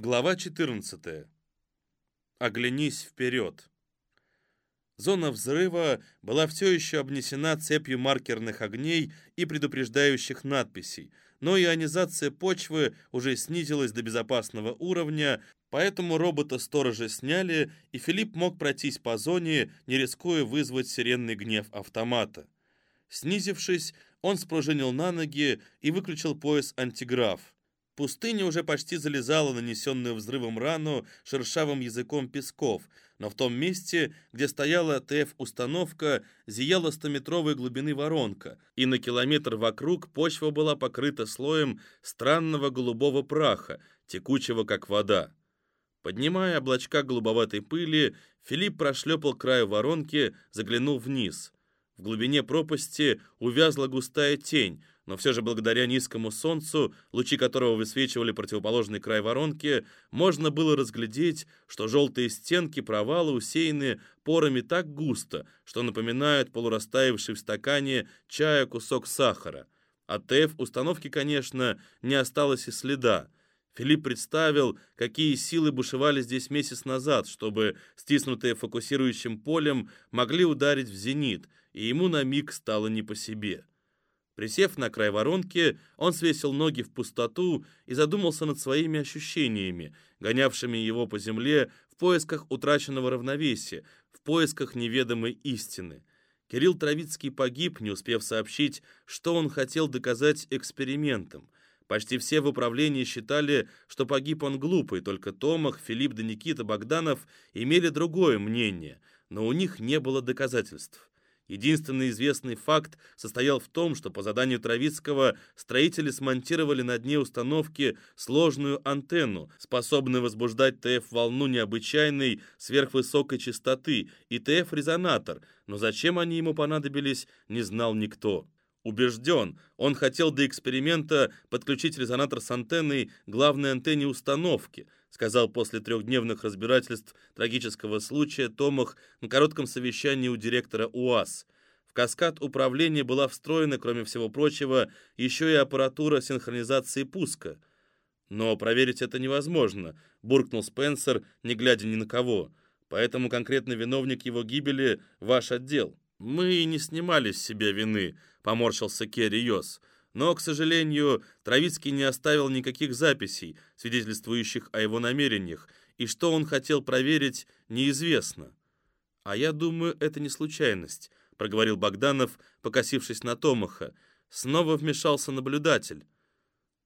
Глава 14. Оглянись вперед. Зона взрыва была все еще обнесена цепью маркерных огней и предупреждающих надписей, но ионизация почвы уже снизилась до безопасного уровня, поэтому робота-сторожа сняли, и Филипп мог пройтись по зоне, не рискуя вызвать сиренный гнев автомата. Снизившись, он спружинил на ноги и выключил пояс антиграф. Пустыня уже почти залезала нанесенную взрывом рану шершавым языком песков, но в том месте, где стояла ТФ-установка, зияла стометровой глубины воронка, и на километр вокруг почва была покрыта слоем странного голубого праха, текучего как вода. Поднимая облачка голубоватой пыли, Филипп прошлепал краю воронки, заглянул вниз. В глубине пропасти увязла густая тень, но все же благодаря низкому солнцу, лучи которого высвечивали противоположный край воронки, можно было разглядеть, что желтые стенки провала усеяны порами так густо, что напоминают полурастаявший в стакане чая кусок сахара. От ТФ-установки, конечно, не осталось и следа. Филипп представил, какие силы бушевали здесь месяц назад, чтобы, стиснутые фокусирующим полем, могли ударить в зенит, и ему на миг стало не по себе. Присев на край воронки, он свесил ноги в пустоту и задумался над своими ощущениями, гонявшими его по земле в поисках утраченного равновесия, в поисках неведомой истины. Кирилл Травицкий погиб, не успев сообщить, что он хотел доказать экспериментом. Почти все в управлении считали, что погиб он глупый, только Томах, Филипп да Никита Богданов имели другое мнение, но у них не было доказательств. Единственный известный факт состоял в том, что по заданию Травицкого строители смонтировали на дне установки сложную антенну, способную возбуждать ТФ-волну необычайной сверхвысокой частоты и ТФ-резонатор, но зачем они ему понадобились, не знал никто. Убежден, он хотел до эксперимента подключить резонатор с антенной главной антенне установки – сказал после трехдневных разбирательств трагического случая Томах на коротком совещании у директора УАЗ. В каскад управления была встроена, кроме всего прочего, еще и аппаратура синхронизации пуска. «Но проверить это невозможно», — буркнул Спенсер, не глядя ни на кого. «Поэтому конкретный виновник его гибели — ваш отдел». «Мы и не снимали с себя вины», — поморщился Керри Йос. Но, к сожалению, Травицкий не оставил никаких записей, свидетельствующих о его намерениях, и что он хотел проверить, неизвестно. «А я думаю, это не случайность», — проговорил Богданов, покосившись на Томаха. Снова вмешался наблюдатель.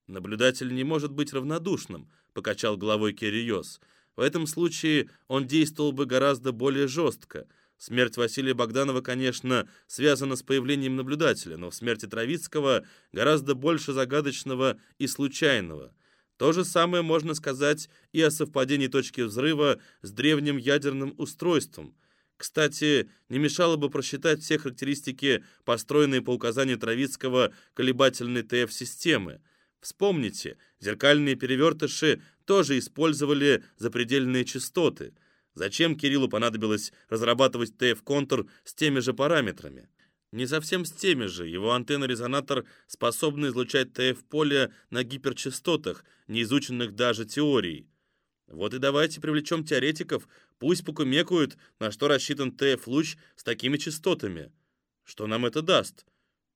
«Наблюдатель не может быть равнодушным», — покачал головой Кириос. «В этом случае он действовал бы гораздо более жестко». Смерть Василия Богданова, конечно, связана с появлением наблюдателя, но в смерти Травицкого гораздо больше загадочного и случайного. То же самое можно сказать и о совпадении точки взрыва с древним ядерным устройством. Кстати, не мешало бы просчитать все характеристики, построенные по указанию Травицкого колебательной ТФ-системы. Вспомните, зеркальные перевертыши тоже использовали запредельные частоты – Зачем Кириллу понадобилось разрабатывать ТФ-контур с теми же параметрами? Не совсем с теми же. Его антенна-резонатор способна излучать ТФ-поле на гиперчастотах, не изученных даже теорией. Вот и давайте привлечем теоретиков, пусть покумекают, на что рассчитан ТФ-луч с такими частотами. Что нам это даст?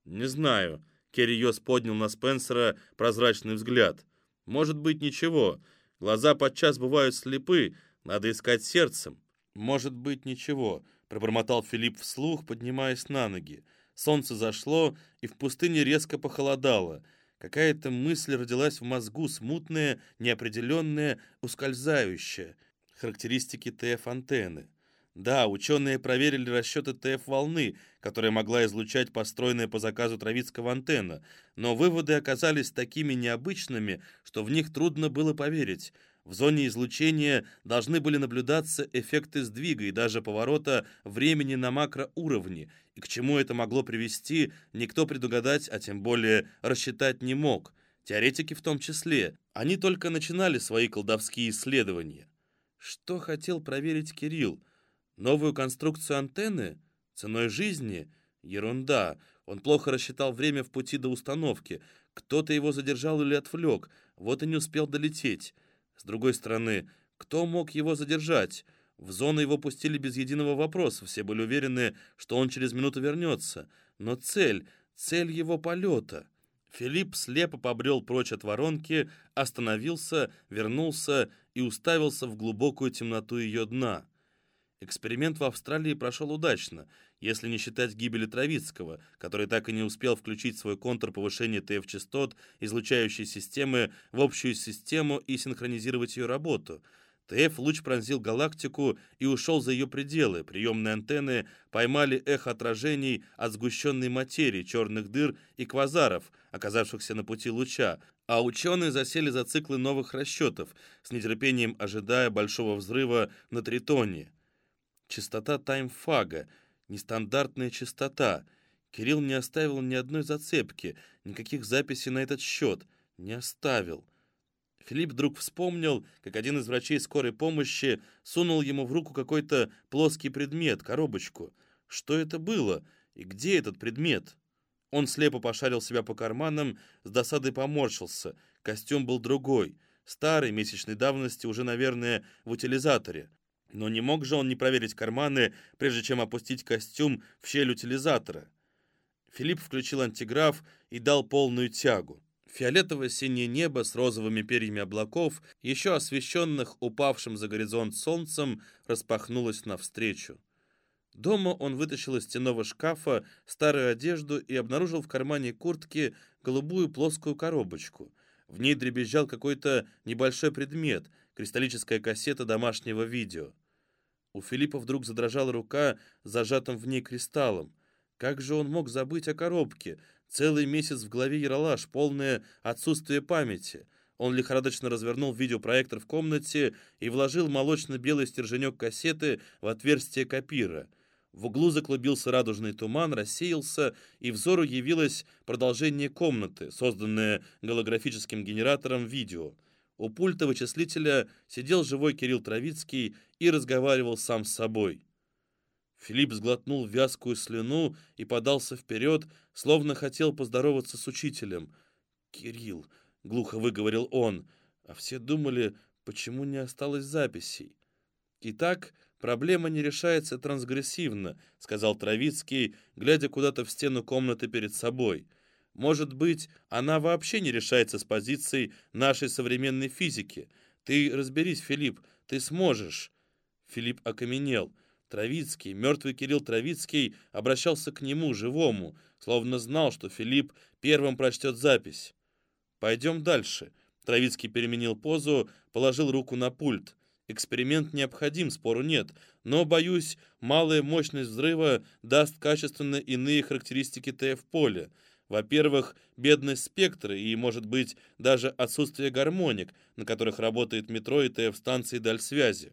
Не знаю. Керри Йос поднял на Спенсера прозрачный взгляд. Может быть, ничего. Глаза подчас бывают слепы, надо искать сердцем. Может быть, ничего, пробормотал Филипп вслух, поднимаясь на ноги. Солнце зашло, и в пустыне резко похолодало. Какая-то мысль родилась в мозгу, смутная, неопределенная, ускользающая. Характеристики ТФ-антенны. Да, ученые проверили расчеты ТФ-волны, которая могла излучать построенная по заказу Травицкого антенна, но выводы оказались такими необычными, что в них трудно было поверить. В зоне излучения должны были наблюдаться эффекты сдвига и даже поворота времени на макроуровне, и к чему это могло привести, никто предугадать, а тем более рассчитать не мог. Теоретики в том числе. Они только начинали свои колдовские исследования. Что хотел проверить Кирилл? Новую конструкцию антенны? Ценой жизни? Ерунда. Он плохо рассчитал время в пути до установки. Кто-то его задержал или отвлек, вот и не успел долететь. С другой стороны, кто мог его задержать? В зону его пустили без единого вопроса, все были уверены, что он через минуту вернется. Но цель, цель его полета... Филипп слепо побрел прочь от воронки, остановился, вернулся и уставился в глубокую темноту ее дна. Эксперимент в Австралии прошел удачно, если не считать гибели Травицкого, который так и не успел включить свой контур повышения ТФ-частот излучающей системы в общую систему и синхронизировать ее работу — ТФ-луч пронзил галактику и ушел за ее пределы. Приемные антенны поймали эхо отражений от сгущенной материи, черных дыр и квазаров, оказавшихся на пути луча, а ученые засели за циклы новых расчетов, с нетерпением ожидая большого взрыва на Тритоне. Частота таймфага, нестандартная частота. Кирилл не оставил ни одной зацепки, никаких записей на этот счет. Не оставил. Филипп вдруг вспомнил, как один из врачей скорой помощи сунул ему в руку какой-то плоский предмет, коробочку. Что это было и где этот предмет? Он слепо пошарил себя по карманам, с досадой поморщился. Костюм был другой, старый, месячной давности, уже, наверное, в утилизаторе. Но не мог же он не проверить карманы, прежде чем опустить костюм в щель утилизатора. Филипп включил антиграф и дал полную тягу. Фиолетово-синее небо с розовыми перьями облаков, еще освещенных упавшим за горизонт солнцем, распахнулось навстречу. Дома он вытащил из стенного шкафа старую одежду и обнаружил в кармане куртки голубую плоскую коробочку. В ней дребезжал какой-то небольшой предмет, кристаллическая кассета домашнего видео. У Филиппа вдруг задрожала рука зажатым в ней кристаллом. Как же он мог забыть о коробке, Целый месяц в голове Яралаш, полное отсутствие памяти. Он лихорадочно развернул видеопроектор в комнате и вложил молочно-белый стерженек кассеты в отверстие копира. В углу заклубился радужный туман, рассеялся, и взору явилось продолжение комнаты, созданное голографическим генератором видео. У пульта вычислителя сидел живой Кирилл Травицкий и разговаривал сам с собой. Филипп сглотнул вязкую слюну и подался вперед, словно хотел поздороваться с учителем. «Кирилл», — глухо выговорил он, а все думали, почему не осталось записей. «Итак, проблема не решается трансгрессивно», — сказал Травицкий, глядя куда-то в стену комнаты перед собой. «Может быть, она вообще не решается с позицией нашей современной физики. Ты разберись, Филипп, ты сможешь». Филипп окаменел — Травицкий, мертвый Кирилл Травицкий, обращался к нему, живому, словно знал, что Филипп первым прочтет запись. «Пойдем дальше». Травицкий переменил позу, положил руку на пульт. Эксперимент необходим, спору нет, но, боюсь, малая мощность взрыва даст качественно иные характеристики ТФ-поля. Во-первых, бедность спектра и, может быть, даже отсутствие гармоник, на которых работает метро и ТФ-станции дальсвязи.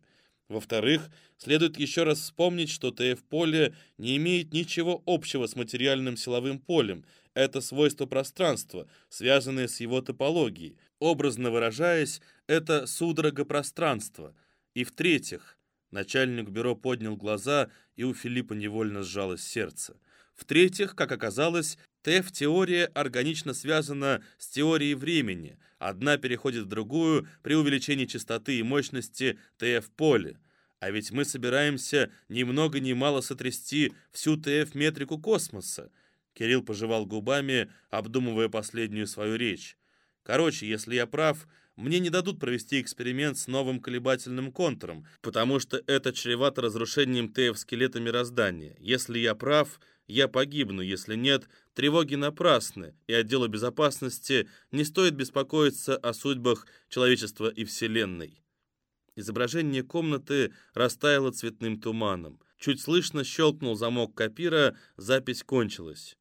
Во-вторых, следует еще раз вспомнить, что ТФ-поле не имеет ничего общего с материальным силовым полем. Это свойство пространства, связанное с его топологией. Образно выражаясь, это судорога пространства. И в-третьих, начальник бюро поднял глаза, и у Филиппа невольно сжалось сердце. В-третьих, как оказалось, ТФ-теория органично связана с теорией времени. Одна переходит в другую при увеличении частоты и мощности ТФ-поля. А ведь мы собираемся ни много ни мало сотрясти всю ТФ-метрику космоса. Кирилл пожевал губами, обдумывая последнюю свою речь. Короче, если я прав, мне не дадут провести эксперимент с новым колебательным контуром, потому что это чревато разрушением ТФ-скелета мироздания. Если я прав, я погибну, если нет, тревоги напрасны, и отделу безопасности не стоит беспокоиться о судьбах человечества и Вселенной. Изображение комнаты растаяло цветным туманом. Чуть слышно щелкнул замок копира, запись кончилась.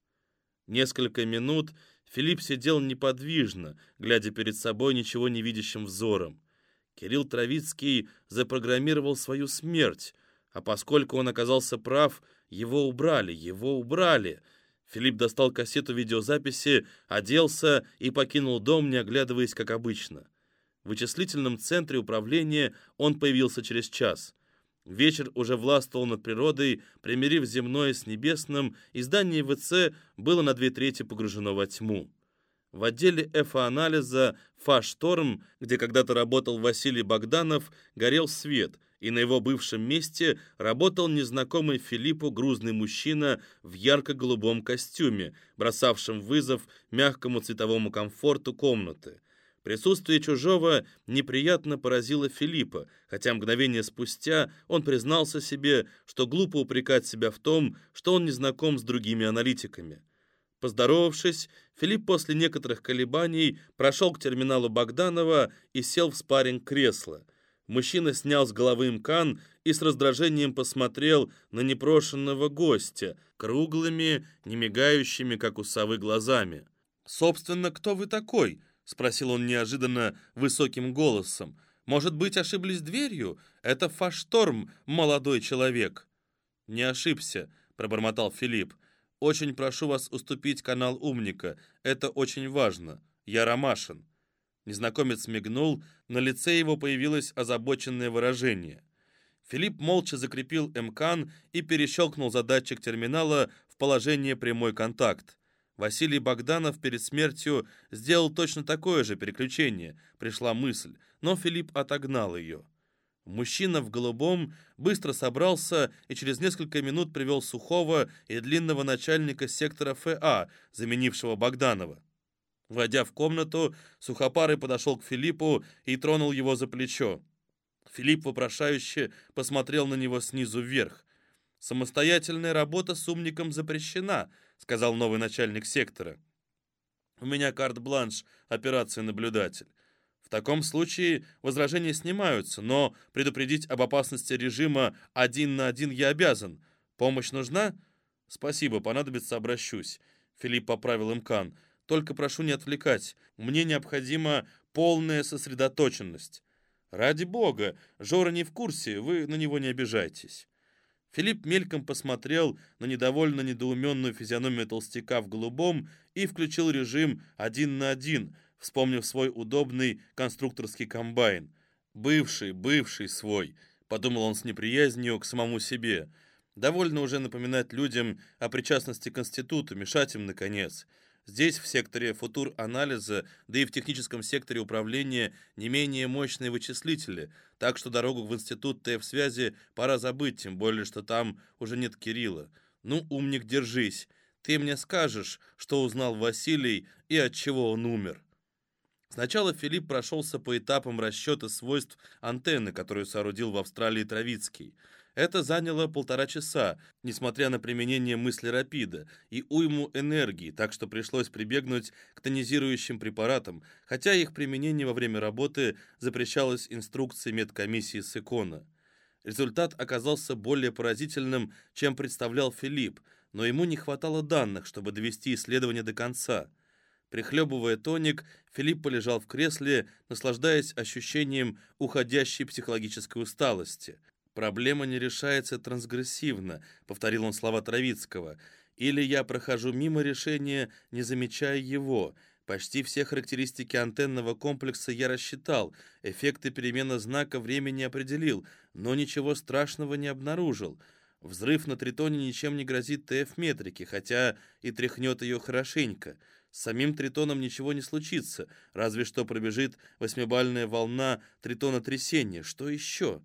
Несколько минут Филипп сидел неподвижно, глядя перед собой ничего не видящим взором. Кирилл Травицкий запрограммировал свою смерть, а поскольку он оказался прав, его убрали, его убрали. Филипп достал кассету видеозаписи, оделся и покинул дом, не оглядываясь, как обычно. В вычислительном центре управления он появился через час. Вечер уже властвовал над природой, примирив земное с небесным, и здание ВЦ было на две трети погружено во тьму. В отделе эфоанализа «Фашторм», где когда-то работал Василий Богданов, горел свет, и на его бывшем месте работал незнакомый Филиппу грузный мужчина в ярко-голубом костюме, бросавшем вызов мягкому цветовому комфорту комнаты. Присутствие чужого неприятно поразило Филиппа, хотя мгновение спустя он признался себе, что глупо упрекать себя в том, что он не знаком с другими аналитиками. Поздоровавшись, Филипп после некоторых колебаний прошел к терминалу Богданова и сел в спарринг кресла. Мужчина снял с головы имкан и с раздражением посмотрел на непрошенного гостя круглыми, не мигающими, как у совы, глазами. «Собственно, кто вы такой?» — спросил он неожиданно высоким голосом. «Может быть, ошиблись дверью? Это фашторм, молодой человек». «Не ошибся», — пробормотал Филипп. Очень прошу вас уступить канал умника. Это очень важно. Я Ромашин». Незнакомец мигнул, на лице его появилось озабоченное выражение. Филипп молча закрепил МКАН и перещелкнул задатчик терминала в положение прямой контакт. Василий Богданов перед смертью сделал точно такое же переключение, пришла мысль, но Филипп отогнал ее. Мужчина в голубом быстро собрался и через несколько минут привел сухого и длинного начальника сектора ФА, заменившего Богданова. Войдя в комнату, Сухопарый подошел к Филиппу и тронул его за плечо. Филипп вопрошающе посмотрел на него снизу вверх. «Самостоятельная работа с умником запрещена», — сказал новый начальник сектора. «У меня карт-бланш, операция наблюдатель таком случае возражения снимаются, но предупредить об опасности режима один на один я обязан. Помощь нужна? Спасибо, понадобится, обращусь. Филипп поправил имкан. Только прошу не отвлекать. Мне необходима полная сосредоточенность. Ради бога, Жора не в курсе, вы на него не обижайтесь. Филипп мельком посмотрел на недовольно недоуменную физиономию толстяка в голубом и включил режим один на один, вспомнив свой удобный конструкторский комбайн. «Бывший, бывший свой», — подумал он с неприязнью к самому себе. «Довольно уже напоминать людям о причастности к институту, мешать им, наконец». Здесь, в секторе футур-анализа, да и в техническом секторе управления не менее мощные вычислители, так что дорогу в институт ТФ-связи пора забыть, тем более, что там уже нет Кирилла. Ну, умник, держись. Ты мне скажешь, что узнал Василий и от чего он умер. Сначала Филипп прошелся по этапам расчета свойств антенны, которую соорудил в Австралии Травицкий. Это заняло полтора часа, несмотря на применение мысли рапида и уйму энергии, так что пришлось прибегнуть к тонизирующим препаратам, хотя их применение во время работы запрещалось инструкцией медкомиссии с икона. Результат оказался более поразительным, чем представлял Филипп, но ему не хватало данных, чтобы довести исследование до конца – Прихлебывая тоник, Филипп полежал в кресле, наслаждаясь ощущением уходящей психологической усталости. «Проблема не решается трансгрессивно», — повторил он слова Травицкого. «Или я прохожу мимо решения, не замечая его. Почти все характеристики антенного комплекса я рассчитал, эффекты перемены знака времени определил, но ничего страшного не обнаружил». Взрыв на тритоне ничем не грозит ТФ-метрике, хотя и тряхнет ее хорошенько. С самим Тритоном ничего не случится, разве что пробежит восьмибальная волна Тритона трясения. Что еще?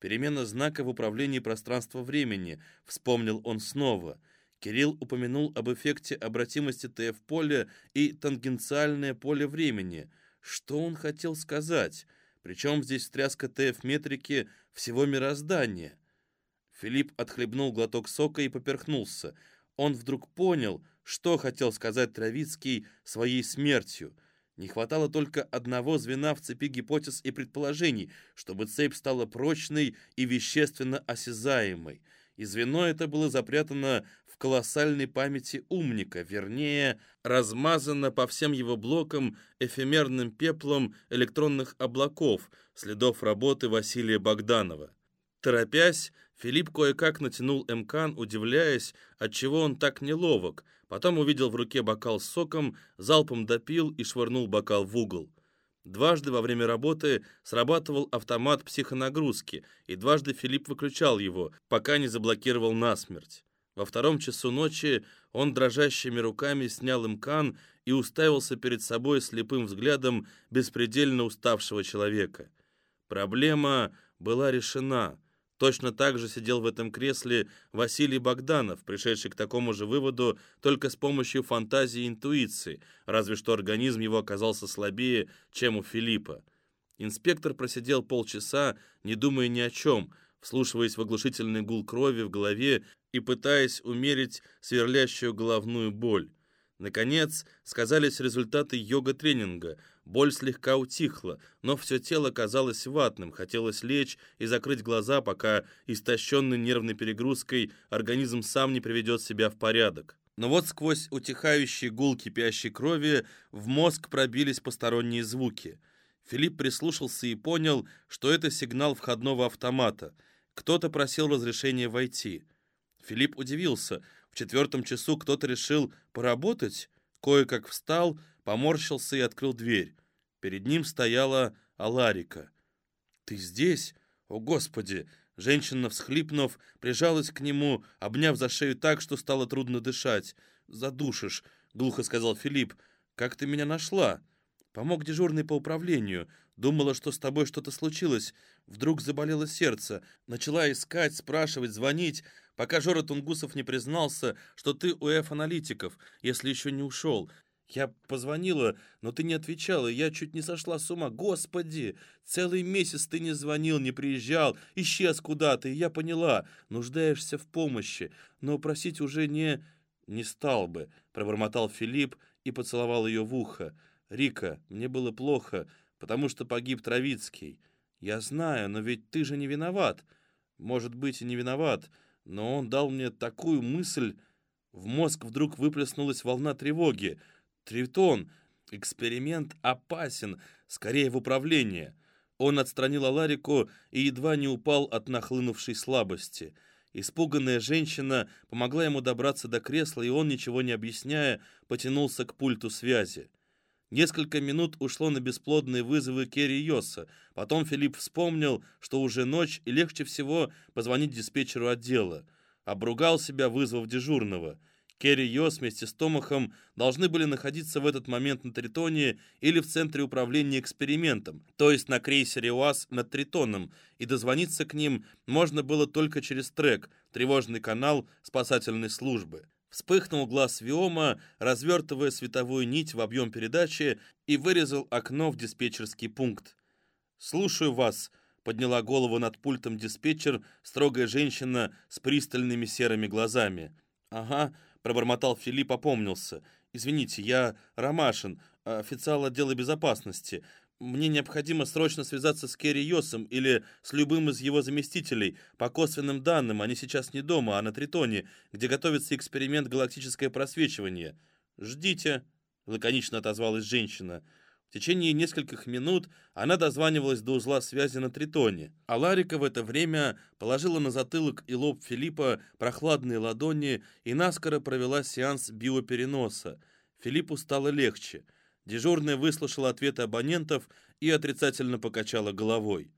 Перемена знака в управлении пространства-времени, вспомнил он снова. Кирилл упомянул об эффекте обратимости ТФ-поля и тангенциальное поле времени. Что он хотел сказать? Причем здесь встряска ТФ-метрики всего мироздания? Филипп отхлебнул глоток сока и поперхнулся. Он вдруг понял, что хотел сказать Травицкий своей смертью. Не хватало только одного звена в цепи гипотез и предположений, чтобы цепь стала прочной и вещественно осязаемой. И звено это было запрятано в колоссальной памяти умника, вернее, размазано по всем его блокам эфемерным пеплом электронных облаков, следов работы Василия Богданова. Торопясь, Филипп кое-как натянул эмкан, удивляясь, отчего он так неловок – Потом увидел в руке бокал с соком, залпом допил и швырнул бокал в угол. Дважды во время работы срабатывал автомат психонагрузки, и дважды Филипп выключал его, пока не заблокировал насмерть. Во втором часу ночи он дрожащими руками снял имкан и уставился перед собой слепым взглядом беспредельно уставшего человека. Проблема была решена. Точно так же сидел в этом кресле Василий Богданов, пришедший к такому же выводу только с помощью фантазии и интуиции, разве что организм его оказался слабее, чем у Филиппа. Инспектор просидел полчаса, не думая ни о чем, вслушиваясь в оглушительный гул крови в голове и пытаясь умерить сверлящую головную боль. Наконец, сказались результаты йога-тренинга. Боль слегка утихла, но все тело казалось ватным, хотелось лечь и закрыть глаза, пока, истощенный нервной перегрузкой, организм сам не приведет себя в порядок. Но вот сквозь утихающий гул кипящей крови в мозг пробились посторонние звуки. Филипп прислушался и понял, что это сигнал входного автомата. Кто-то просил разрешения войти. Филипп удивился. В четвертом часу кто-то решил поработать. Кое-как встал, поморщился и открыл дверь. Перед ним стояла Аларика. «Ты здесь? О, Господи!» Женщина, всхлипнув, прижалась к нему, обняв за шею так, что стало трудно дышать. «Задушишь», — глухо сказал Филипп. «Как ты меня нашла?» «Помог дежурный по управлению. Думала, что с тобой что-то случилось. Вдруг заболело сердце. Начала искать, спрашивать, звонить пока Жора Тунгусов не признался, что ты у F-аналитиков, если еще не ушел. Я позвонила, но ты не отвечала, я чуть не сошла с ума. Господи, целый месяц ты не звонил, не приезжал, исчез куда-то, и я поняла, нуждаешься в помощи, но просить уже не... не стал бы, пробормотал Филипп и поцеловал ее в ухо. Рика, мне было плохо, потому что погиб Травицкий. Я знаю, но ведь ты же не виноват. Может быть, и не виноват, но он дал мне такую мысль. В мозг вдруг выплеснулась волна тревоги. Тритон, эксперимент опасен, скорее в управление. Он отстранил Аларику и едва не упал от нахлынувшей слабости. Испуганная женщина помогла ему добраться до кресла, и он, ничего не объясняя, потянулся к пульту связи. Несколько минут ушло на бесплодные вызовы Керри Йоса. Потом Филипп вспомнил, что уже ночь и легче всего позвонить диспетчеру отдела. Обругал себя, вызвав дежурного. Керри Йос вместе с Томахом должны были находиться в этот момент на Тритоне или в центре управления экспериментом, то есть на крейсере УАЗ над Тритоном, и дозвониться к ним можно было только через трек, тревожный канал спасательной службы. Вспыхнул глаз Виома, развертывая световую нить в объем передачи и вырезал окно в диспетчерский пункт. «Слушаю вас», — подняла голову над пультом диспетчер, строгая женщина с пристальными серыми глазами. «Ага», — пробормотал Филипп, опомнился. «Извините, я Ромашин, официал отдела безопасности. Мне необходимо срочно связаться с Керри Йосом или с любым из его заместителей. По косвенным данным, они сейчас не дома, а на Тритоне, где готовится эксперимент галактическое просвечивание. «Ждите», — лаконично отозвалась женщина. В течение нескольких минут она дозванивалась до узла связи на Тритоне, а Ларика в это время положила на затылок и лоб Филиппа прохладные ладони и наскоро провела сеанс биопереноса. Филиппу стало легче — Дежурная выслушала ответы абонентов и отрицательно покачала головой.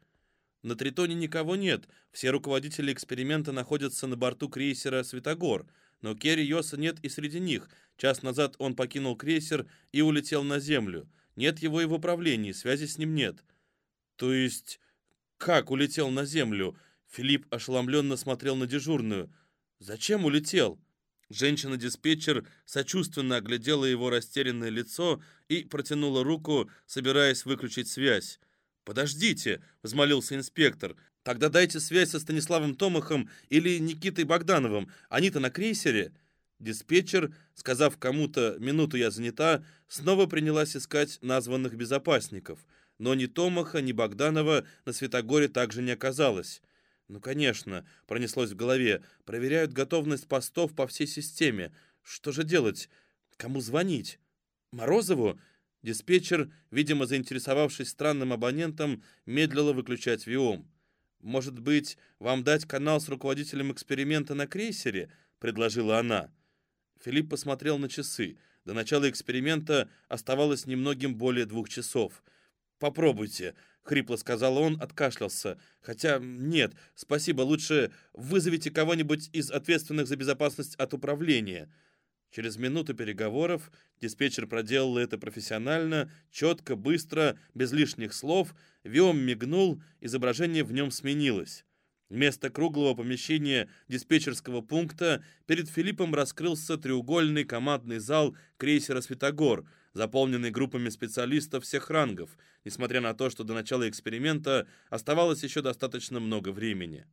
На Тритоне никого нет, все руководители эксперимента находятся на борту крейсера «Светогор», но Керри Йоса нет и среди них. Час назад он покинул крейсер и улетел на Землю. Нет его и в управлении, связи с ним нет. То есть, как улетел на Землю? Филипп ошеломленно смотрел на дежурную. Зачем улетел? Женщина-диспетчер сочувственно оглядела его растерянное лицо и протянула руку, собираясь выключить связь. «Подождите!» — взмолился инспектор. «Тогда дайте связь со Станиславом Томахом или Никитой Богдановым. Они-то на крейсере». Диспетчер, сказав кому-то «минуту я занята», снова принялась искать названных безопасников. Но ни Томаха, ни Богданова на Светогоре также не оказалось. «Ну, конечно», — пронеслось в голове. «Проверяют готовность постов по всей системе. Что же делать? Кому звонить? Морозову?» Диспетчер, видимо, заинтересовавшись странным абонентом, медлила выключать ВИОМ. «Может быть, вам дать канал с руководителем эксперимента на крейсере?» — предложила она. Филипп посмотрел на часы. До начала эксперимента оставалось немногим более двух часов. «Попробуйте», — хрипло сказал он, откашлялся. «Хотя нет, спасибо, лучше вызовите кого-нибудь из ответственных за безопасность от управления». Через минуту переговоров диспетчер проделал это профессионально, четко, быстро, без лишних слов. Виом мигнул, изображение в нем сменилось. Вместо круглого помещения диспетчерского пункта перед Филиппом раскрылся треугольный командный зал крейсера «Светогор», заполненный группами специалистов всех рангов, несмотря на то, что до начала эксперимента оставалось еще достаточно много времени.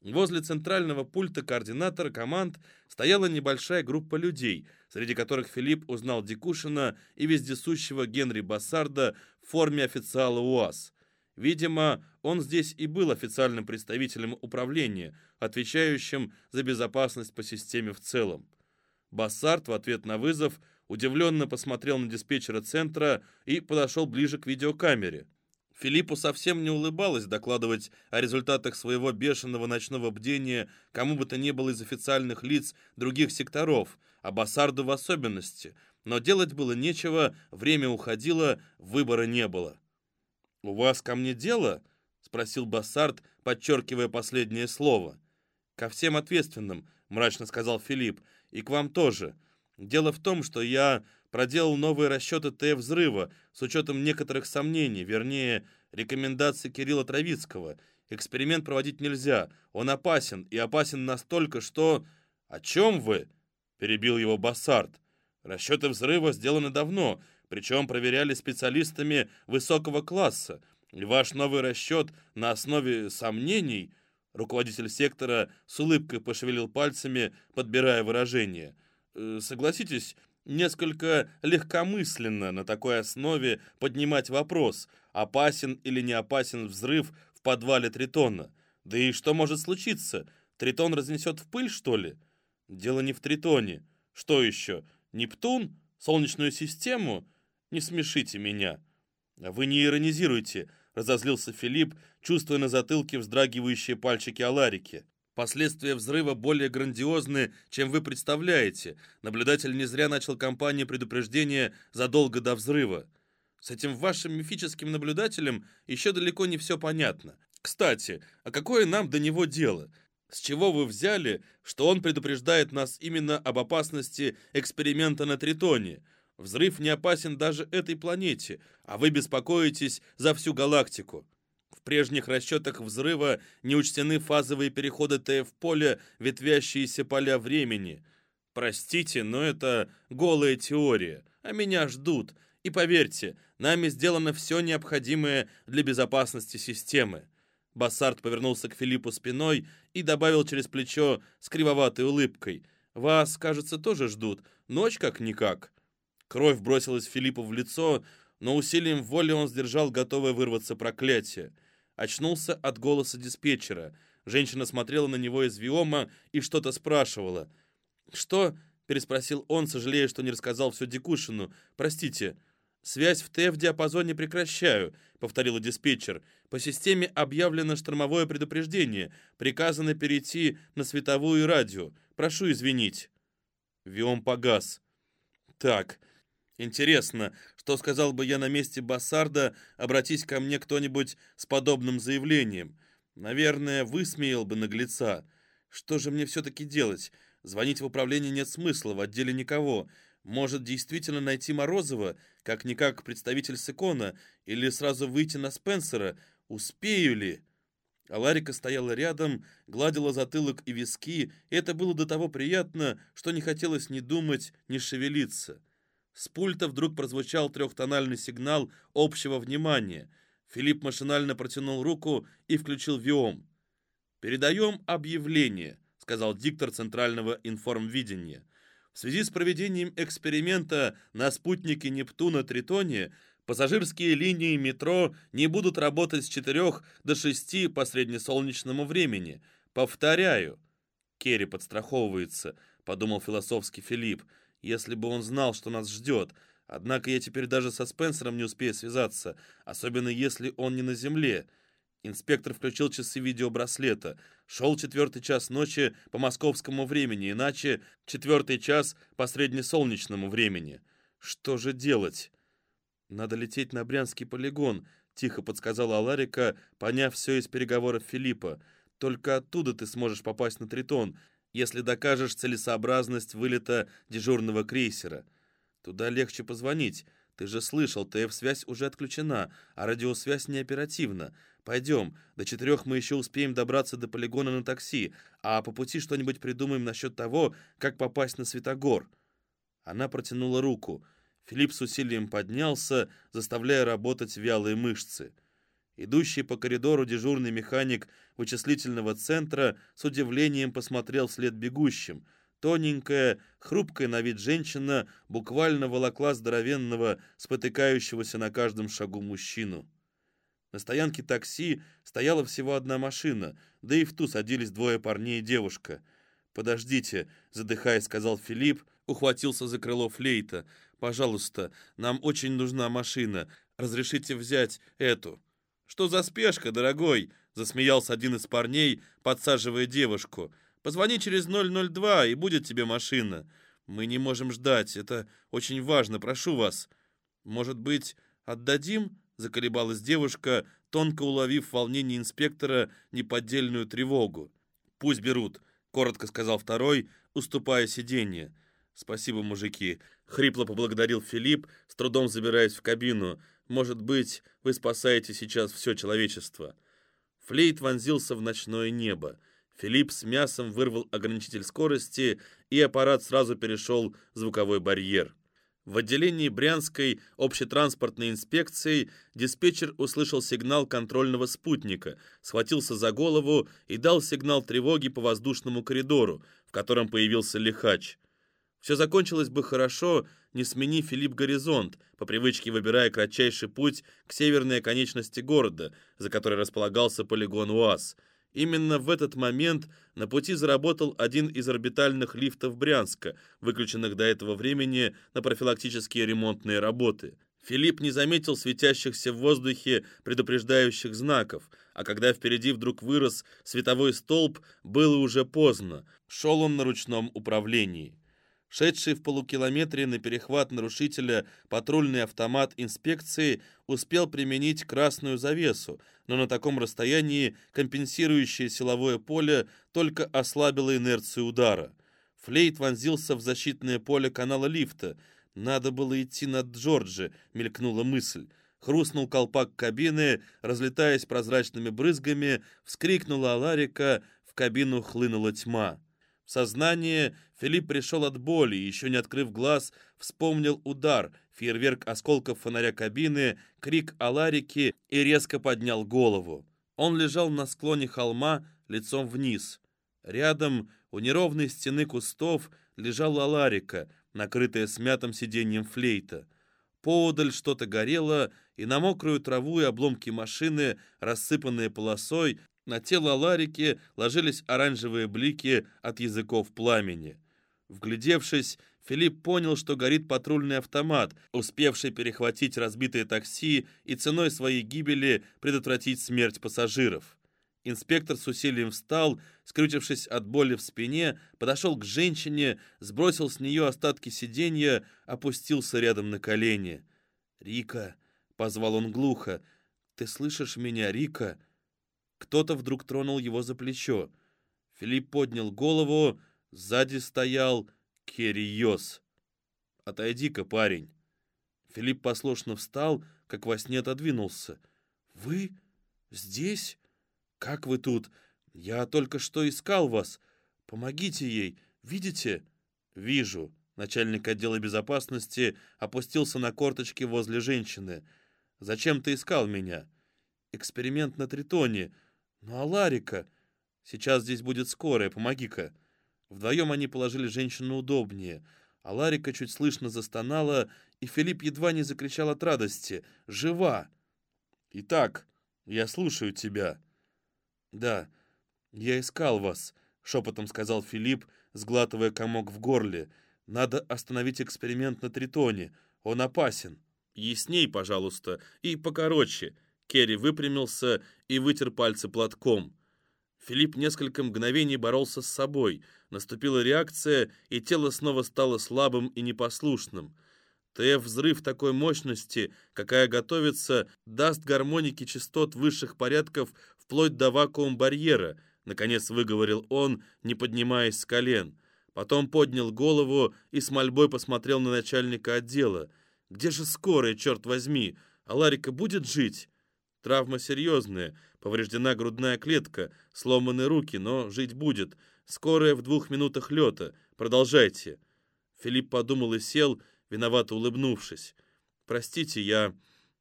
Возле центрального пульта координатора команд стояла небольшая группа людей, среди которых Филипп узнал Дикушина и вездесущего Генри Бассарда в форме официала УАЗ. Видимо, он здесь и был официальным представителем управления, отвечающим за безопасность по системе в целом. Бассард в ответ на вызов удивленно посмотрел на диспетчера центра и подошел ближе к видеокамере. Филиппу совсем не улыбалось докладывать о результатах своего бешеного ночного бдения кому бы то ни было из официальных лиц других секторов, а Бассарду в особенности, но делать было нечего, время уходило, выбора не было. «У вас ко мне дело?» — спросил Бассард, подчеркивая последнее слово. «Ко всем ответственным», — мрачно сказал Филипп, — «и к вам тоже. Дело в том, что я проделал новые расчеты Т-взрыва с учетом некоторых сомнений, вернее, рекомендаций Кирилла Травицкого. Эксперимент проводить нельзя, он опасен, и опасен настолько, что... «О чем вы?» — перебил его Бассард. «Расчеты взрыва сделаны давно, причем проверяли специалистами высокого класса. Ваш новый расчет на основе сомнений...» Руководитель сектора с улыбкой пошевелил пальцами, подбирая выражение. «Э, «Согласитесь, Несколько легкомысленно на такой основе поднимать вопрос, опасен или не опасен взрыв в подвале Тритона. Да и что может случиться? Тритон разнесет в пыль, что ли? Дело не в Тритоне. Что еще? Нептун? Солнечную систему? Не смешите меня. Вы не иронизируйте, разозлился Филипп, чувствуя на затылке вздрагивающие пальчики Аларики. Последствия взрыва более грандиозны, чем вы представляете. Наблюдатель не зря начал кампанию предупреждения задолго до взрыва. С этим вашим мифическим наблюдателем еще далеко не все понятно. Кстати, а какое нам до него дело? С чего вы взяли, что он предупреждает нас именно об опасности эксперимента на Тритоне? Взрыв не опасен даже этой планете, а вы беспокоитесь за всю галактику. В прежних расчетах взрыва не учтены фазовые переходы ТФ-поля, ветвящиеся поля времени. Простите, но это голая теория, а меня ждут. И поверьте, нами сделано все необходимое для безопасности системы. Бассард повернулся к Филиппу спиной и добавил через плечо с кривоватой улыбкой. «Вас, кажется, тоже ждут. Ночь как-никак». Кровь бросилась Филиппу в лицо, но усилием воли он сдержал готовое вырваться проклятие очнулся от голоса диспетчера. Женщина смотрела на него из виома и что-то спрашивала. «Что?» — переспросил он, сожалея, что не рассказал все Дикушину. «Простите». «Связь в ТФ-диапазоне прекращаю», — повторила диспетчер. «По системе объявлено штормовое предупреждение. Приказано перейти на световую радио. Прошу извинить». Виом погас. «Так, Интересно, что сказал бы я на месте Бассарда, обратись ко мне кто-нибудь с подобным заявлением. Наверное, высмеял бы наглеца. Что же мне все-таки делать? Звонить в управление нет смысла, в отделе никого. Может, действительно найти Морозова, как-никак представитель Секона, или сразу выйти на Спенсера? Успею ли?» А Ларика стояла рядом, гладила затылок и виски, и это было до того приятно, что не хотелось ни думать, ни шевелиться. С пульта вдруг прозвучал трехтональный сигнал общего внимания. Филипп машинально протянул руку и включил виом. «Передаем объявление», — сказал диктор Центрального информвидения. В связи с проведением эксперимента на спутнике Нептуна Тритоне пассажирские линии метро не будут работать с 4 до 6 по среднесолнечному времени. Повторяю. Керри подстраховывается, подумал философский Филипп если бы он знал, что нас ждет. Однако я теперь даже со Спенсером не успею связаться, особенно если он не на земле. Инспектор включил часы видеобраслета. Шел четвертый час ночи по московскому времени, иначе четвертый час по среднесолнечному времени. Что же делать? Надо лететь на Брянский полигон, — тихо подсказала Аларика, поняв все из переговоров Филиппа. «Только оттуда ты сможешь попасть на Тритон, если докажешь целесообразность вылета дежурного крейсера. Туда легче позвонить. Ты же слышал, ТФ-связь уже отключена, а радиосвязь не оперативна. Пойдем, до четырех мы еще успеем добраться до полигона на такси, а по пути что-нибудь придумаем насчет того, как попасть на Светогор». Она протянула руку. Филипп с усилием поднялся, заставляя работать вялые мышцы. Идущий по коридору дежурный механик вычислительного центра с удивлением посмотрел вслед бегущим. Тоненькая, хрупкая на вид женщина буквально волокла здоровенного, спотыкающегося на каждом шагу мужчину. На стоянке такси стояла всего одна машина, да и в ту садились двое парней и девушка. «Подождите», — задыхаясь, сказал Филипп, ухватился за крыло флейта. «Пожалуйста, нам очень нужна машина. Разрешите взять эту». «Что за спешка, дорогой?» — засмеялся один из парней, подсаживая девушку. «Позвони через 002, и будет тебе машина. Мы не можем ждать, это очень важно, прошу вас». «Может быть, отдадим?» — заколебалась девушка, тонко уловив волнение инспектора неподдельную тревогу. «Пусть берут», — коротко сказал второй, уступая сиденье. «Спасибо, мужики», — хрипло поблагодарил Филипп, с трудом забираясь в кабину. «Может быть, вы спасаете сейчас все человечество». Флейт вонзился в ночное небо. Филипп с мясом вырвал ограничитель скорости, и аппарат сразу перешел звуковой барьер. В отделении Брянской общетранспортной инспекции диспетчер услышал сигнал контрольного спутника, схватился за голову и дал сигнал тревоги по воздушному коридору, в котором появился лихач. Все закончилось бы хорошо, не смени Филипп горизонт, по привычке выбирая кратчайший путь к северной оконечности города, за которой располагался полигон УАЗ. Именно в этот момент на пути заработал один из орбитальных лифтов Брянска, выключенных до этого времени на профилактические ремонтные работы. Филипп не заметил светящихся в воздухе предупреждающих знаков, а когда впереди вдруг вырос световой столб, было уже поздно. Шел он на ручном управлении. Шедший в полукилометре на перехват нарушителя патрульный автомат инспекции успел применить красную завесу, но на таком расстоянии компенсирующее силовое поле только ослабило инерцию удара. Флейт вонзился в защитное поле канала лифта. «Надо было идти над Джорджи», — мелькнула мысль. Хрустнул колпак кабины, разлетаясь прозрачными брызгами, вскрикнула Аларика, в кабину хлынула тьма. В сознание Филипп пришел от боли еще не открыв глаз, вспомнил удар, фейерверк осколков фонаря кабины, крик Аларики и резко поднял голову. Он лежал на склоне холма, лицом вниз. Рядом, у неровной стены кустов, лежала Аларика, накрытая смятым сиденьем флейта. Поодаль что-то горело, и на мокрую траву и обломки машины, рассыпанные полосой, на тело Ларики ложились оранжевые блики от языков пламени. Вглядевшись, Филипп понял, что горит патрульный автомат, успевший перехватить разбитое такси и ценой своей гибели предотвратить смерть пассажиров. Инспектор с усилием встал, скрутившись от боли в спине, подошел к женщине, сбросил с нее остатки сиденья, опустился рядом на колени. «Рика!» — позвал он глухо. «Ты слышишь меня, Рика?» Кто-то вдруг тронул его за плечо. Филипп поднял голову, сзади стоял Керриос. «Отойди-ка, парень!» Филипп послушно встал, как во сне отодвинулся. «Вы? Здесь? Как вы тут? Я только что искал вас. Помогите ей, видите?» «Вижу». Начальник отдела безопасности опустился на корточки возле женщины. «Зачем ты искал меня?» «Эксперимент на Тритоне. «Ну а Ларика? Сейчас здесь будет скорая, помоги-ка». Вдвоем они положили женщину удобнее, а Ларика чуть слышно застонала, и Филипп едва не закричал от радости. «Жива!» «Итак, я слушаю тебя». «Да, я искал вас», — шепотом сказал Филипп, сглатывая комок в горле. «Надо остановить эксперимент на Тритоне. Он опасен». «Ясней, пожалуйста, и покороче», Керри выпрямился и вытер пальцы платком. Филипп несколько мгновений боролся с собой. Наступила реакция, и тело снова стало слабым и непослушным. ТФ-взрыв такой мощности, какая готовится, даст гармоники частот высших порядков вплоть до вакуум-барьера, наконец выговорил он, не поднимаясь с колен. Потом поднял голову и с мольбой посмотрел на начальника отдела. «Где же скорая, черт возьми? А Ларика будет жить?» «Травма серьезная, повреждена грудная клетка, сломаны руки, но жить будет. Скорая в двух минутах лета. Продолжайте». Филипп подумал и сел, виновато улыбнувшись. «Простите, я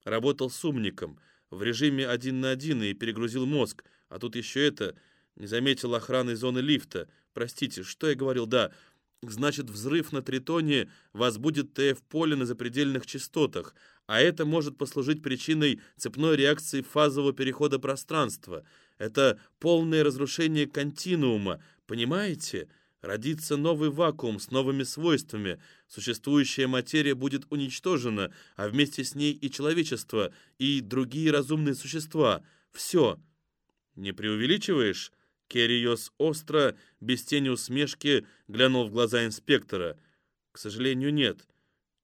работал с умником в режиме один на один и перегрузил мозг, а тут еще это, не заметил охраны зоны лифта. Простите, что я говорил? Да, значит, взрыв на Тритоне возбудит ТФ-поле на запредельных частотах, а это может послужить причиной цепной реакции фазового перехода пространства. Это полное разрушение континуума, понимаете? Родится новый вакуум с новыми свойствами. Существующая материя будет уничтожена, а вместе с ней и человечество, и другие разумные существа. Все. Не преувеличиваешь? Керриос остро, без тени усмешки, глянул в глаза инспектора. «К сожалению, нет.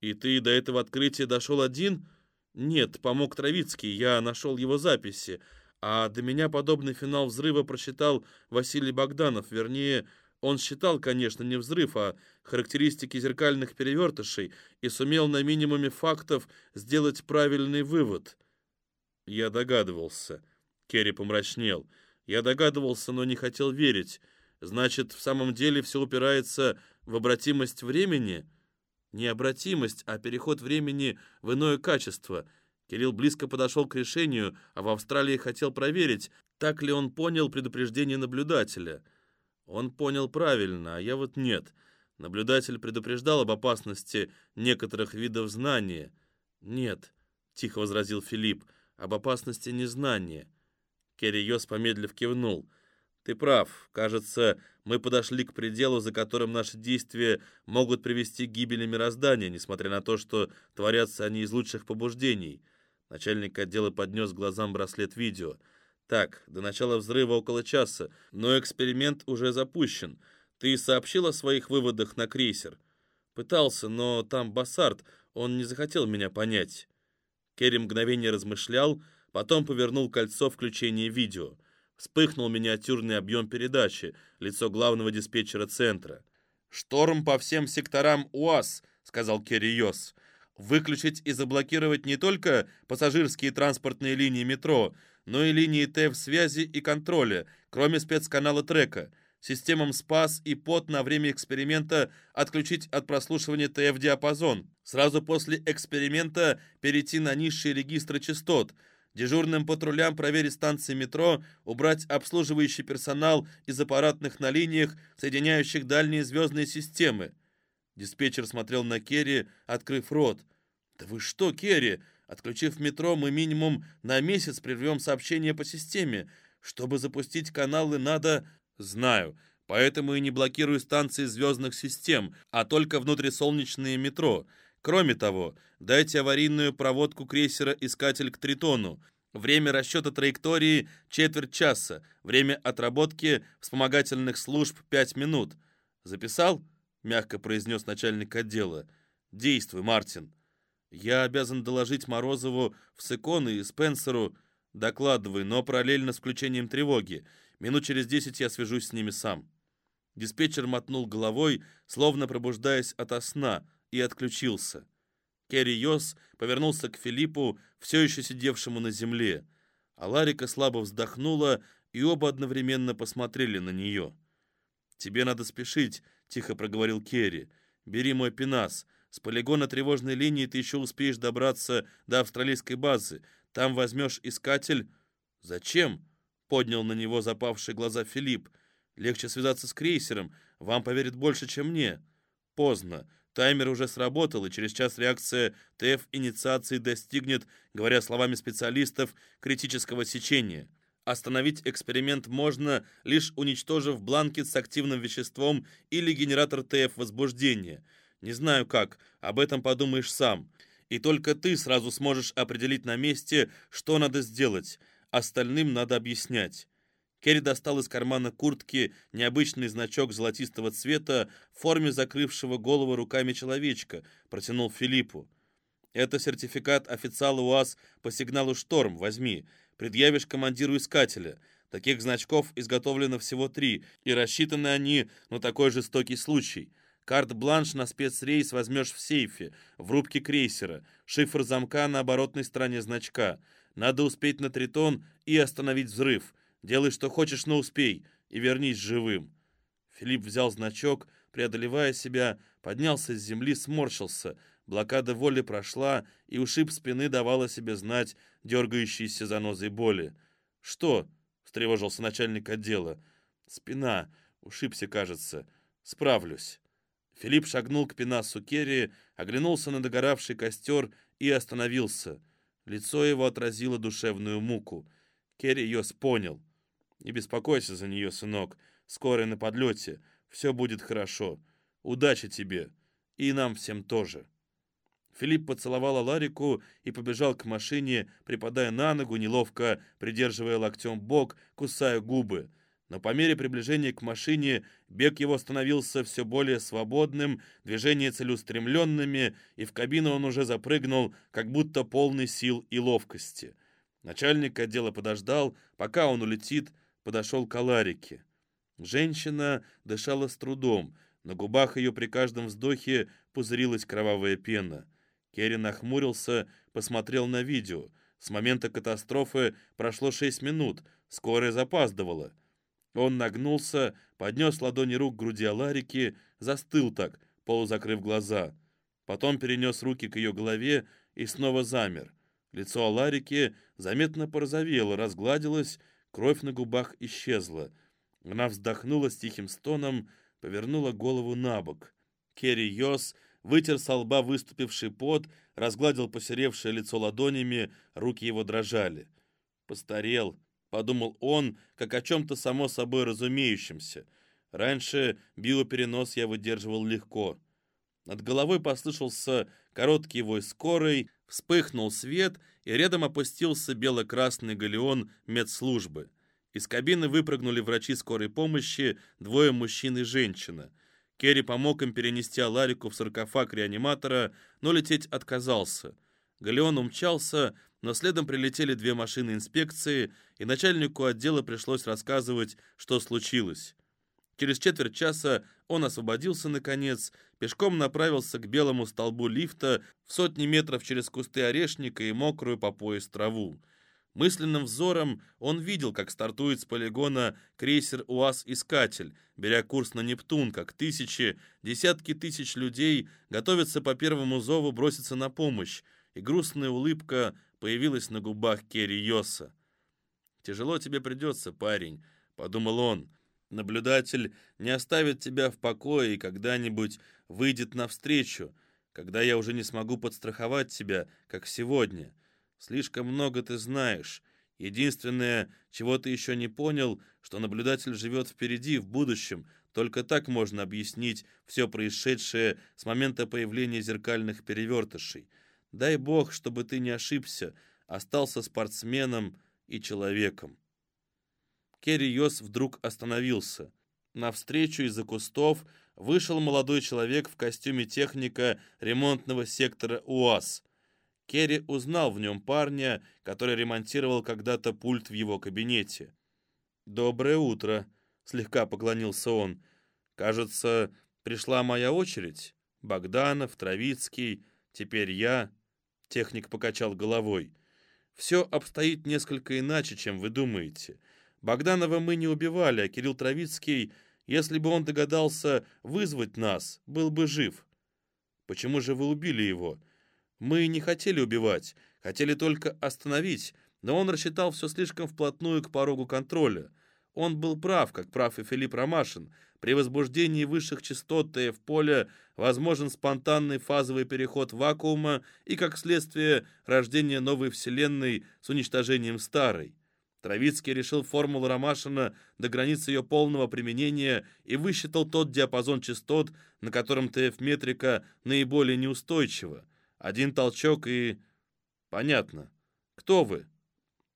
И ты до этого открытия дошел один?» «Нет, помог Травицкий, я нашел его записи. А до меня подобный финал взрыва прочитал Василий Богданов, вернее, он считал, конечно, не взрыв, а характеристики зеркальных перевертышей и сумел на минимуме фактов сделать правильный вывод. Я догадывался. Керри помрачнел. Я догадывался, но не хотел верить. Значит, в самом деле все упирается в обратимость времени? Не обратимость, а переход времени в иное качество. Кирилл близко подошел к решению, а в Австралии хотел проверить, так ли он понял предупреждение наблюдателя. Он понял правильно, а я вот нет. Наблюдатель предупреждал об опасности некоторых видов знания. «Нет», — тихо возразил Филипп, — «об опасности незнания». Керри Йос, помедлив, кивнул. «Ты прав. Кажется, мы подошли к пределу, за которым наши действия могут привести к гибели мироздания, несмотря на то, что творятся они из лучших побуждений». Начальник отдела поднес глазам браслет видео. «Так, до начала взрыва около часа, но эксперимент уже запущен. Ты сообщил о своих выводах на крейсер?» «Пытался, но там Бассард, он не захотел меня понять». Керри мгновение размышлял, Потом повернул кольцо включения видео. Вспыхнул миниатюрный объем передачи, лицо главного диспетчера центра. «Шторм по всем секторам УАЗ», — сказал Керри Йос. «Выключить и заблокировать не только пассажирские транспортные линии метро, но и линии ТЭФ-связи и контроля, кроме спецканала трека. Системам СПАС и ПОТ на время эксперимента отключить от прослушивания ТФ-диапазон. Сразу после эксперимента перейти на низшие регистры частот — Дежурным патрулям проверить станции метро, убрать обслуживающий персонал из аппаратных на линиях, соединяющих дальние звездные системы. Диспетчер смотрел на Керри, открыв рот. «Да вы что, Керри? Отключив метро, мы минимум на месяц прервем сообщение по системе. Чтобы запустить каналы, надо...» «Знаю. Поэтому и не блокирую станции звездных систем, а только внутрисолнечные метро. Кроме того, дайте аварийную проводку крейсера «Искатель» к Тритону. Время расчета траектории – четверть часа. Время отработки вспомогательных служб – пять минут. Записал? Мягко произнес начальник отдела. Действуй, Мартин. Я обязан доложить Морозову в Секон и Спенсеру. Докладывай, но параллельно с включением тревоги. Минут через десять я свяжусь с ними сам. Диспетчер мотнул головой, словно пробуждаясь ото сна – и отключился. Керри Йос повернулся к Филиппу, все еще сидевшему на земле, а Ларика слабо вздохнула, и оба одновременно посмотрели на нее. «Тебе надо спешить», — тихо проговорил Керри. «Бери мой пенас. С полигона тревожной линии ты еще успеешь добраться до австралийской базы. Там возьмешь искатель...» «Зачем?» — поднял на него запавшие глаза Филипп. «Легче связаться с крейсером. Вам поверит больше, чем мне». «Поздно. Таймер уже сработал, и через час реакция ТФ-инициации достигнет, говоря словами специалистов, критического сечения. Остановить эксперимент можно, лишь уничтожив бланкет с активным веществом или генератор ТФ-возбуждения. Не знаю как, об этом подумаешь сам. И только ты сразу сможешь определить на месте, что надо сделать. Остальным надо объяснять. Керри достал из кармана куртки необычный значок золотистого цвета в форме закрывшего голову руками человечка, протянул Филиппу. Это сертификат официала УАЗ по сигналу «Шторм», возьми. Предъявишь командиру искателя. Таких значков изготовлено всего три, и рассчитаны они на такой жестокий случай. Карт-бланш на спецрейс возьмешь в сейфе, в рубке крейсера, шифр замка на оборотной стороне значка. Надо успеть на Тритон и остановить взрыв. Делай, что хочешь, но успей, и вернись живым. Филипп взял значок, преодолевая себя, поднялся с земли, сморщился. Блокада воли прошла, и ушиб спины давала себе знать дергающейся занозой боли. «Что?» — встревожился начальник отдела. «Спина. Ушибся, кажется. Справлюсь». Филипп шагнул к Пенасу Керри, оглянулся на догоравший костер и остановился. Лицо его отразило душевную муку. Керри ее понял. «Не беспокойся за нее, сынок. Скоро на подлете. Все будет хорошо. Удачи тебе. И нам всем тоже». Филипп поцеловал Аларику и побежал к машине, припадая на ногу, неловко придерживая локтем бок, кусая губы. Но по мере приближения к машине бег его становился все более свободным, движения целеустремленными, и в кабину он уже запрыгнул, как будто полный сил и ловкости. Начальник отдела подождал, пока он улетит, подошел к Аларике. Женщина дышала с трудом, на губах ее при каждом вздохе пузырилась кровавая пена. Керри нахмурился, посмотрел на видео. С момента катастрофы прошло шесть минут, скорая запаздывала. Он нагнулся, поднес ладони рук к груди Аларики, застыл так, полузакрыв глаза. Потом перенес руки к ее голове и снова замер. Лицо Аларики заметно порозовело, разгладилось, кровь на губах исчезла. Она вздохнула с тихим стоном, повернула голову на бок. Керри Йос вытер со лба выступивший пот, разгладил посеревшее лицо ладонями, руки его дрожали. «Постарел», — подумал он, как о чем-то само собой разумеющемся. «Раньше биоперенос я выдерживал легко». Над головой послышался короткий вой скорой, вспыхнул свет, и рядом опустился бело-красный галеон медслужбы. Из кабины выпрыгнули врачи скорой помощи, двое мужчин и женщина — Керри помог им перенести Аларику в саркофаг реаниматора, но лететь отказался. Галеон умчался, но следом прилетели две машины инспекции, и начальнику отдела пришлось рассказывать, что случилось. Через четверть часа он освободился наконец, пешком направился к белому столбу лифта в сотни метров через кусты орешника и мокрую по пояс траву. Мысленным взором он видел, как стартует с полигона крейсер УАЗ-Искатель, беря курс на Нептун, как тысячи, десятки тысяч людей готовятся по первому зову броситься на помощь, и грустная улыбка появилась на губах Керри Йоса. «Тяжело тебе придется, парень», — подумал он. «Наблюдатель не оставит тебя в покое и когда-нибудь выйдет навстречу, когда я уже не смогу подстраховать тебя, как сегодня». Слишком много ты знаешь. Единственное, чего ты еще не понял, что наблюдатель живет впереди, в будущем. Только так можно объяснить все происшедшее с момента появления зеркальных перевертышей. Дай бог, чтобы ты не ошибся, остался спортсменом и человеком. Керри Йос вдруг остановился. Навстречу из-за кустов вышел молодой человек в костюме техника ремонтного сектора УАЗ. Керри узнал в нем парня, который ремонтировал когда-то пульт в его кабинете. «Доброе утро», — слегка поклонился он. «Кажется, пришла моя очередь. Богданов, Травицкий, теперь я». Техник покачал головой. «Все обстоит несколько иначе, чем вы думаете. Богданова мы не убивали, а Кирилл Травицкий, если бы он догадался вызвать нас, был бы жив. Почему же вы убили его?» Мы не хотели убивать, хотели только остановить, но он рассчитал все слишком вплотную к порогу контроля. Он был прав, как прав и Филипп Ромашин. При возбуждении высших частот ТФ поля возможен спонтанный фазовый переход вакуума и, как следствие, рождение новой Вселенной с уничтожением старой. Травицкий решил формулу Ромашина до границы ее полного применения и высчитал тот диапазон частот, на котором ТФ-метрика наиболее неустойчива. Один толчок и... Понятно. Кто вы?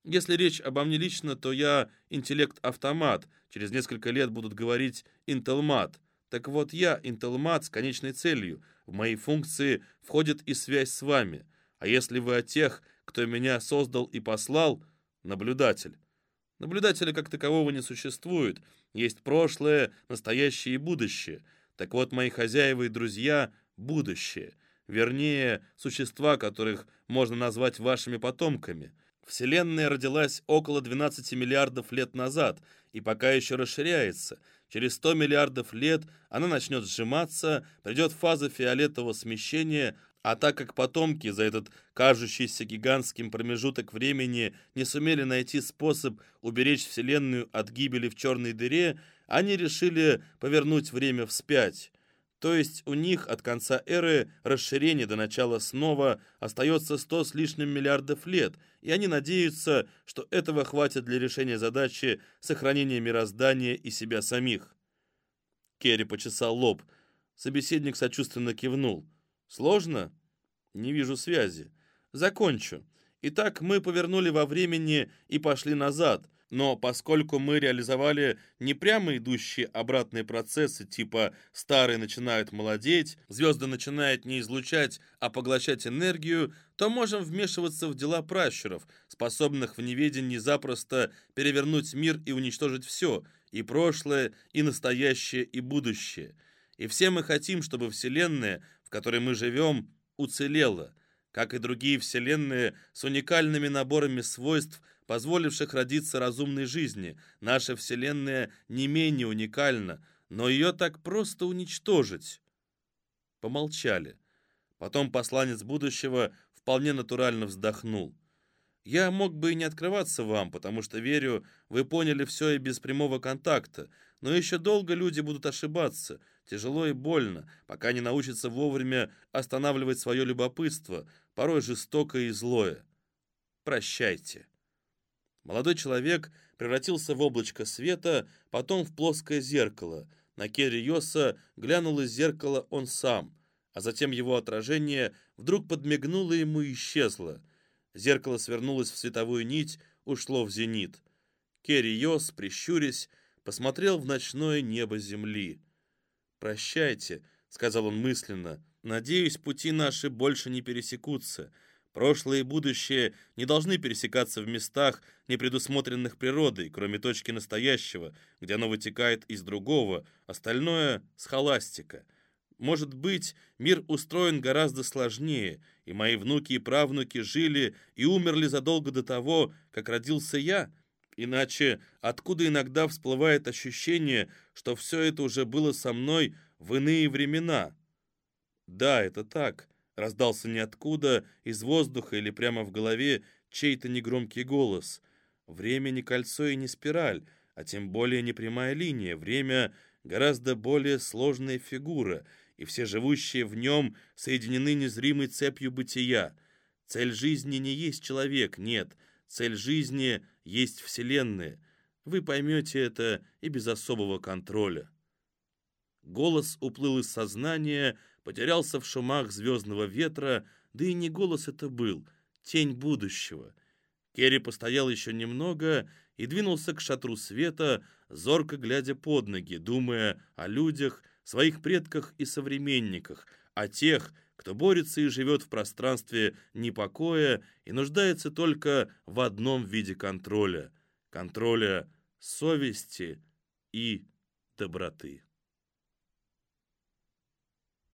Если речь обо мне лично, то я интеллект-автомат. Через несколько лет будут говорить интелмат. Так вот я интелмат с конечной целью. В мои функции входит и связь с вами. А если вы о тех, кто меня создал и послал, наблюдатель. Наблюдателя как такового не существует. Есть прошлое, настоящее и будущее. Так вот, мои хозяева и друзья — будущее. Вернее, существа, которых можно назвать вашими потомками. Вселенная родилась около 12 миллиардов лет назад и пока еще расширяется. Через 100 миллиардов лет она начнет сжиматься, придет фаза фиолетового смещения, а так как потомки за этот кажущийся гигантским промежуток времени не сумели найти способ уберечь Вселенную от гибели в черной дыре, они решили повернуть время вспять. То есть у них от конца эры расширения до начала снова остается 100 с лишним миллиардов лет, и они надеются, что этого хватит для решения задачи сохранения мироздания и себя самих. Керри почесал лоб. Собеседник сочувственно кивнул. «Сложно?» «Не вижу связи. Закончу. Итак, мы повернули во времени и пошли назад, но поскольку мы реализовали не прямо идущие обратные процессы, типа старые начинают молодеть, звезды начинают не излучать, а поглощать энергию, то можем вмешиваться в дела пращуров, способных в неведении запросто перевернуть мир и уничтожить все, и прошлое, и настоящее, и будущее. И все мы хотим, чтобы Вселенная, которой мы живем, уцелела, как и другие Вселенные с уникальными наборами свойств, позволивших родиться разумной жизни. Наша Вселенная не менее уникальна, но ее так просто уничтожить. Помолчали. Потом посланец будущего вполне натурально вздохнул. Я мог бы и не открываться вам, потому что, верю, вы поняли все и без прямого контакта, но еще долго люди будут ошибаться, тяжело и больно, пока не научатся вовремя останавливать свое любопытство, порой жестокое и злое. Прощайте. Молодой человек превратился в облачко света, потом в плоское зеркало. На Керри Йоса глянул из зеркала он сам, а затем его отражение вдруг подмигнуло ему и исчезло. Зеркало свернулось в световую нить, ушло в зенит. Керри Йос, прищурясь, посмотрел в ночное небо земли. «Прощайте», — сказал он мысленно, — «надеюсь, пути наши больше не пересекутся». Прошлое и будущее не должны пересекаться в местах, не предусмотренных природой, кроме точки настоящего, где оно вытекает из другого, остальное — схоластика. Может быть, мир устроен гораздо сложнее, и мои внуки и правнуки жили и умерли задолго до того, как родился я? Иначе откуда иногда всплывает ощущение, что все это уже было со мной в иные времена? Да, это так, Раздался ниоткуда, из воздуха или прямо в голове чей-то негромкий голос. Время не кольцо и не спираль, а тем более не прямая линия. Время гораздо более сложная фигура, и все живущие в нем соединены незримой цепью бытия. Цель жизни не есть человек, нет. Цель жизни есть Вселенная. Вы поймете это и без особого контроля. Голос уплыл из сознания, потерялся в шумах звездного ветра, да и не голос это был, тень будущего. Керри постоял еще немного и двинулся к шатру света, зорко глядя под ноги, думая о людях, своих предках и современниках, о тех, кто борется и живет в пространстве непокоя и нуждается только в одном виде контроля — контроля совести и доброты.